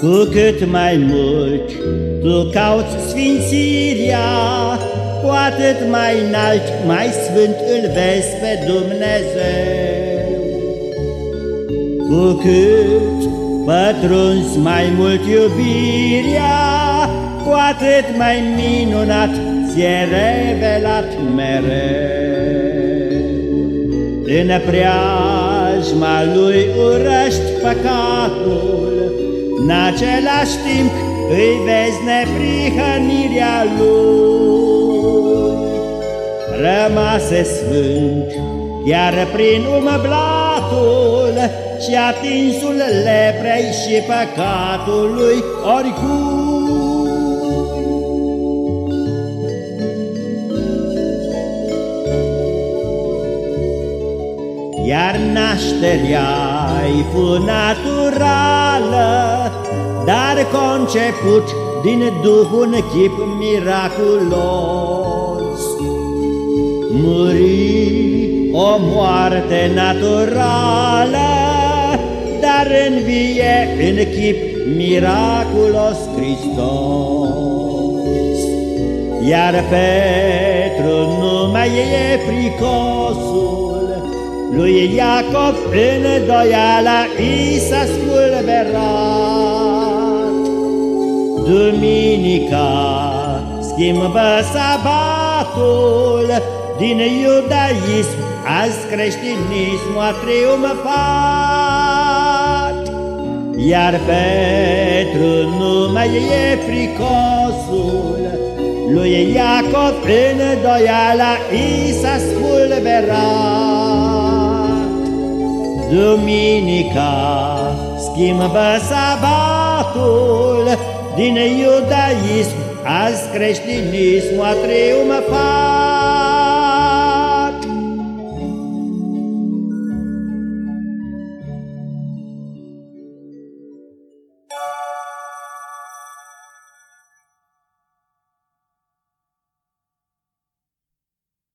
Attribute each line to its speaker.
Speaker 1: Cu cât mai mult tu cauți sfințirea, Cu atât mai înalt, mai sfânt îl vezi pe Dumnezeu. Cu cât pătrunzi mai mult iubirea, Cu atât mai minunat ți-e revelat mereu. În preajma lui urăști păcatul, în același timp îi vezi neprihănirea lui. Rămase sfânt, chiar prin umăblatul și atinsul leprei și păcatului oricum. Iar nașterea-i fu naturală, Dar conceput din Duhul chip miraculos. Muri o moarte naturală, Dar învie în chip miraculos Hristos. Iar Petru nu mai e fricosul, lui Iacov în doiala i s-a spulberat. Duminica schimbă sabatul, din iudaism azi creștinismul a triumfat. Iar Petru nu mai e fricosul, lui Iacov în doiala i s-a spulberat. Duminica schimbă sabatul. Din iudaism azi creștinismul a triumfat